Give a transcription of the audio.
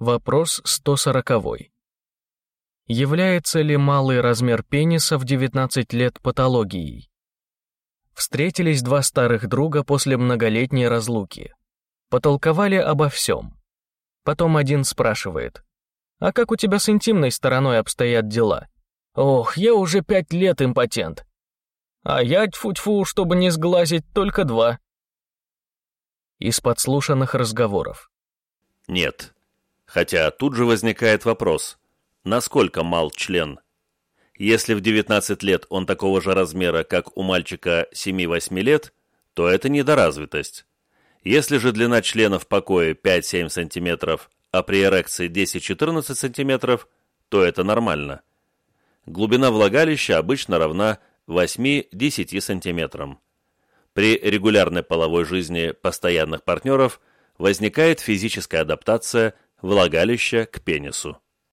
Вопрос 140. Является ли малый размер пениса в 19 лет патологией? Встретились два старых друга после многолетней разлуки. Потолковали обо всем. Потом один спрашивает, «А как у тебя с интимной стороной обстоят дела?» «Ох, я уже пять лет импотент». «А я, тьфу-тьфу, чтобы не сглазить, только два». Из подслушанных разговоров. Нет. Хотя тут же возникает вопрос, насколько мал член? Если в 19 лет он такого же размера, как у мальчика 7-8 лет, то это недоразвитость. Если же длина члена в покое 5-7 см, а при эрекции 10-14 см, то это нормально. Глубина влагалища обычно равна 8-10 см. При регулярной половой жизни постоянных партнеров возникает физическая адаптация влагалища к пенису.